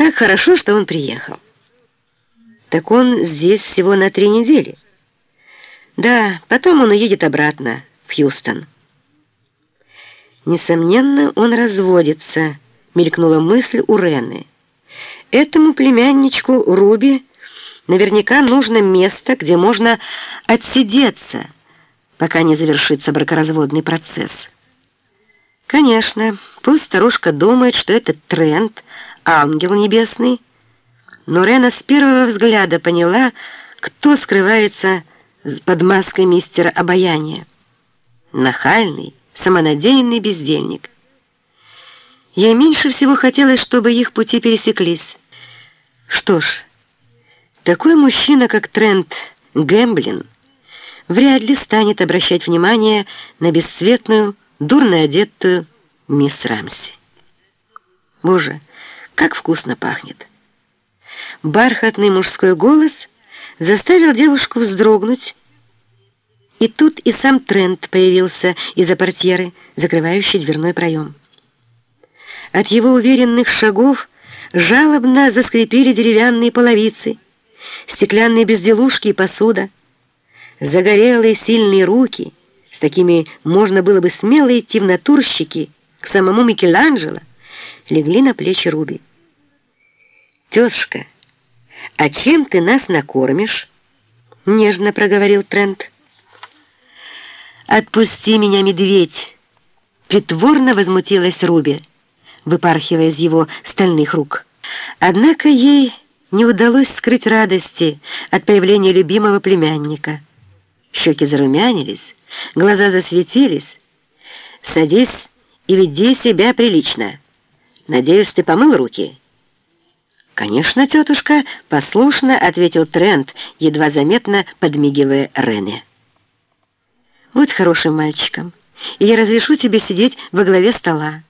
Как хорошо, что он приехал. Так он здесь всего на три недели. Да, потом он уедет обратно в Хьюстон. Несомненно, он разводится, мелькнула мысль у Рены. Этому племянничку Руби наверняка нужно место, где можно отсидеться, пока не завершится бракоразводный процесс. Конечно, пусть старушка думает, что это тренд, ангел небесный, но Рена с первого взгляда поняла, кто скрывается под маской мистера обаяния. Нахальный, самонадеянный бездельник. Ей меньше всего хотелось, чтобы их пути пересеклись. Что ж, такой мужчина, как Трент Гэмблин, вряд ли станет обращать внимание на бесцветную, дурно одетую мисс Рамси. Боже, как вкусно пахнет! Бархатный мужской голос заставил девушку вздрогнуть, и тут и сам Трент появился из-за портьеры, закрывающей дверной проем. От его уверенных шагов жалобно заскрипели деревянные половицы, стеклянные безделушки и посуда. Загорелые сильные руки, с такими можно было бы смело идти в натурщики к самому Микеланджело, легли на плечи Руби. «Тезушка, а чем ты нас накормишь?» — нежно проговорил Трент. «Отпусти меня, медведь!» Притворно возмутилась Руби, выпархивая из его стальных рук. Однако ей не удалось скрыть радости от появления любимого племянника. Щеки зарумянились, глаза засветились. «Садись и веди себя прилично. Надеюсь, ты помыл руки?» «Конечно, тетушка», — послушно ответил Трент, едва заметно подмигивая Рене. Будь хорошим мальчиком, и я разрешу тебе сидеть во главе стола.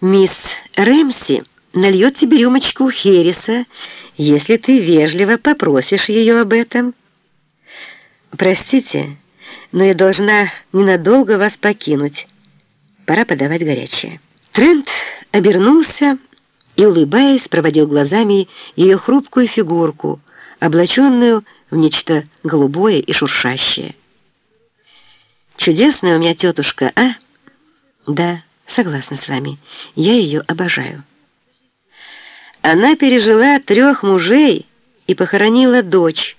Мисс Рэмси нальет тебе рюмочку Хереса, если ты вежливо попросишь ее об этом. Простите, но я должна ненадолго вас покинуть. Пора подавать горячее. Трент обернулся и, улыбаясь, проводил глазами ее хрупкую фигурку, облаченную в нечто голубое и шуршащее. Чудесная у меня тетушка, а? Да, согласна с вами. Я ее обожаю. Она пережила трех мужей и похоронила дочь,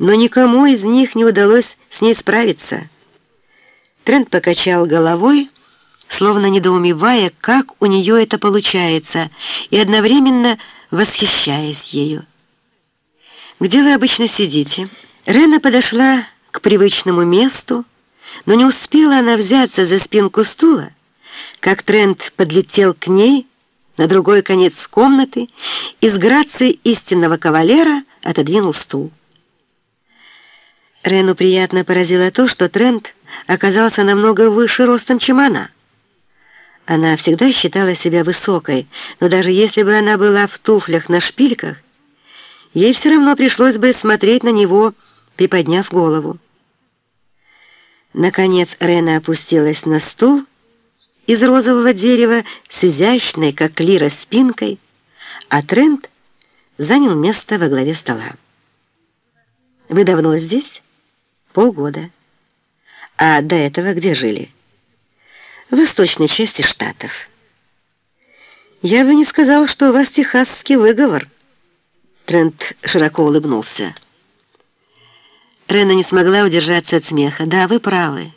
но никому из них не удалось с ней справиться. Трент покачал головой, словно недоумевая, как у нее это получается, и одновременно восхищаясь ею. «Где вы обычно сидите?» Рена подошла к привычному месту, но не успела она взяться за спинку стула, как Трент подлетел к ней на другой конец комнаты и с грацией истинного кавалера отодвинул стул. Рену приятно поразило то, что Трент оказался намного выше ростом, чем она. Она всегда считала себя высокой, но даже если бы она была в туфлях на шпильках, ей все равно пришлось бы смотреть на него, приподняв голову. Наконец Рена опустилась на стул из розового дерева с изящной, как лира, спинкой, а Трент занял место во главе стола. «Вы давно здесь?» «Полгода». «А до этого где жили?» «В восточной части Штатов». «Я бы не сказал, что у вас техасский выговор». Трент широко улыбнулся. Рена не смогла удержаться от смеха. «Да, вы правы».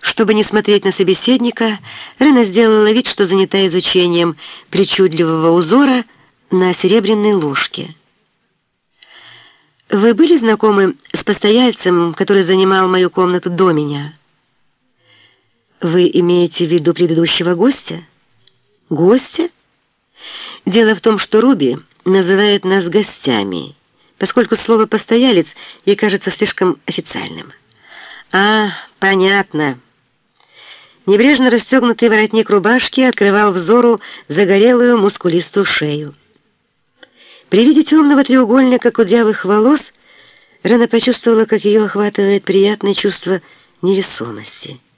Чтобы не смотреть на собеседника, Рена сделала вид, что занята изучением причудливого узора на серебряной ложке. «Вы были знакомы с постояльцем, который занимал мою комнату до меня?» «Вы имеете в виду предыдущего гостя?» «Гостя?» «Дело в том, что Руби называет нас гостями» поскольку слово «постоялец» ей кажется слишком официальным. «А, понятно». Небрежно расстегнутый воротник рубашки открывал взору загорелую мускулистую шею. При виде темного треугольника кудрявых волос Рена почувствовала, как ее охватывает приятное чувство невесомости –